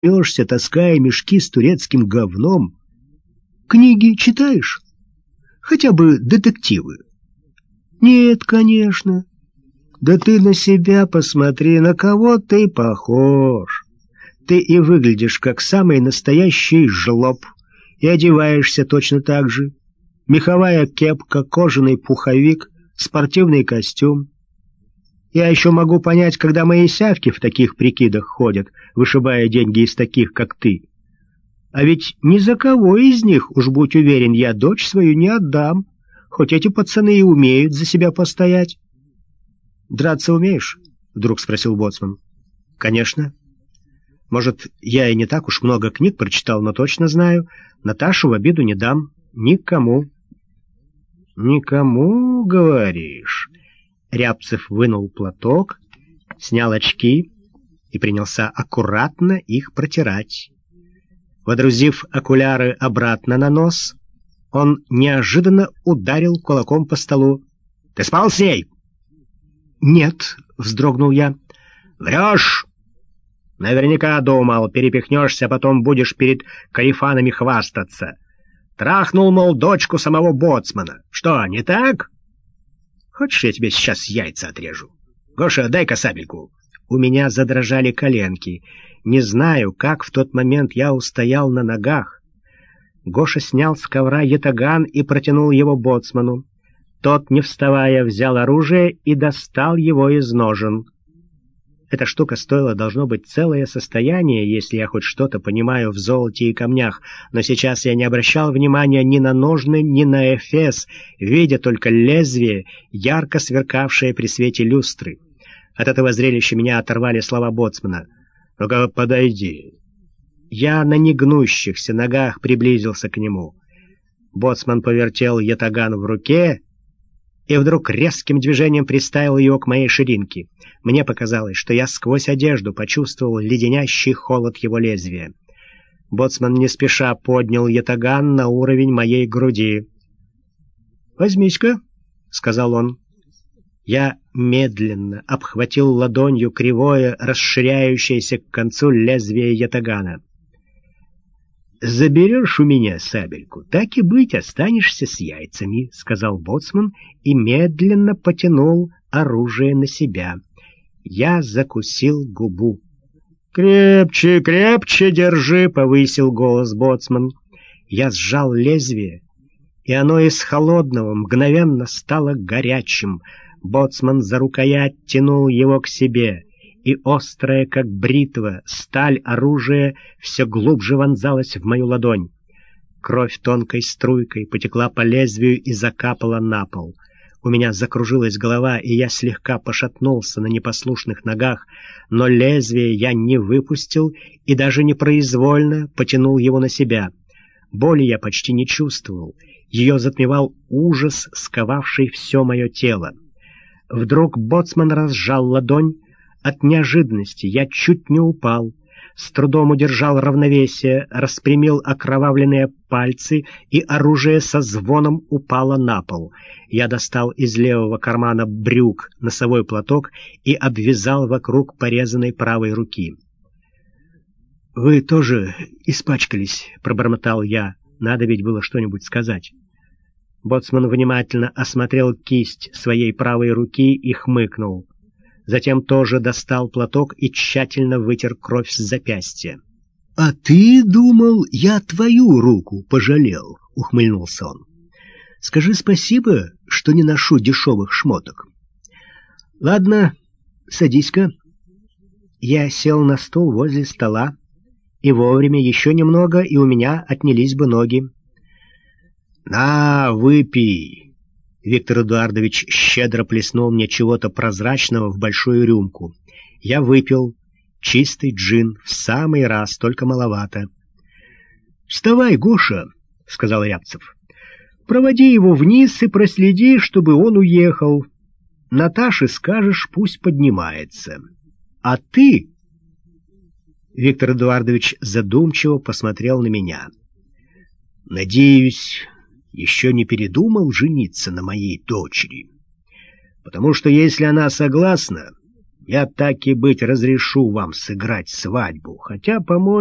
прешься, таская мешки с турецким говном. Книги читаешь? Хотя бы детективы. Нет, конечно. Да ты на себя посмотри, на кого ты похож. Ты и выглядишь как самый настоящий жлоб, и одеваешься точно так же. Меховая кепка, кожаный пуховик, спортивный костюм. Я еще могу понять, когда мои сявки в таких прикидах ходят, вышибая деньги из таких, как ты. А ведь ни за кого из них, уж будь уверен, я дочь свою не отдам, хоть эти пацаны и умеют за себя постоять. — Драться умеешь? — вдруг спросил Боцман. — Конечно. Может, я и не так уж много книг прочитал, но точно знаю, Наташу в обиду не дам. Никому. — Никому, говоришь? Рябцев вынул платок, снял очки и принялся аккуратно их протирать. Водрузив окуляры обратно на нос, он неожиданно ударил кулаком по столу. — Ты спал с ней? — Нет, — вздрогнул я. — Врешь! Наверняка думал, перепихнешься, потом будешь перед кайфанами хвастаться. Трахнул, мол, дочку самого боцмана. Что, не так? Хочешь, я тебе сейчас яйца отрежу? Гоша, дай-ка сабельку. У меня задрожали коленки — не знаю, как в тот момент я устоял на ногах. Гоша снял с ковра ятаган и протянул его боцману. Тот, не вставая, взял оружие и достал его из ножен. Эта штука стоила, должно быть, целое состояние, если я хоть что-то понимаю в золоте и камнях, но сейчас я не обращал внимания ни на ножны, ни на эфес, видя только лезвие, ярко сверкавшее при свете люстры. От этого зрелища меня оторвали слова боцмана — ну-ка, подойди. Я на негнущихся ногах приблизился к нему. Боцман повертел ятаган в руке и вдруг резким движением приставил его к моей ширинке. Мне показалось, что я сквозь одежду почувствовал леденящий холод его лезвия. Боцман не спеша поднял ятаган на уровень моей груди. «Возьмись-ка», — сказал он. Я медленно обхватил ладонью кривое, расширяющееся к концу лезвие ятагана. «Заберешь у меня сабельку, так и быть, останешься с яйцами», — сказал боцман и медленно потянул оружие на себя. Я закусил губу. «Крепче, крепче держи!» — повысил голос боцман. Я сжал лезвие, и оно из холодного мгновенно стало горячим — Боцман за рукоять тянул его к себе, и острая, как бритва, сталь оружия все глубже вонзалась в мою ладонь. Кровь тонкой струйкой потекла по лезвию и закапала на пол. У меня закружилась голова, и я слегка пошатнулся на непослушных ногах, но лезвие я не выпустил и даже непроизвольно потянул его на себя. Боли я почти не чувствовал. Ее затмевал ужас, сковавший все мое тело. Вдруг боцман разжал ладонь. От неожиданности я чуть не упал. С трудом удержал равновесие, распрямил окровавленные пальцы, и оружие со звоном упало на пол. Я достал из левого кармана брюк носовой платок и обвязал вокруг порезанной правой руки. «Вы тоже испачкались», — пробормотал я. «Надо ведь было что-нибудь сказать». Боцман внимательно осмотрел кисть своей правой руки и хмыкнул. Затем тоже достал платок и тщательно вытер кровь с запястья. — А ты думал, я твою руку пожалел? — ухмыльнулся он. — Скажи спасибо, что не ношу дешевых шмоток. — Ладно, садись-ка. Я сел на стул возле стола, и вовремя еще немного, и у меня отнялись бы ноги. «На, выпей!» Виктор Эдуардович щедро плеснул мне чего-то прозрачного в большую рюмку. Я выпил. Чистый джин, в самый раз, только маловато. «Вставай, Гоша!» — сказал Рябцев. «Проводи его вниз и проследи, чтобы он уехал. Наташе скажешь, пусть поднимается. А ты...» Виктор Эдуардович задумчиво посмотрел на меня. «Надеюсь, еще не передумал жениться на моей дочери. Потому что если она согласна, я так и быть разрешу вам сыграть свадьбу, хотя, по-моему,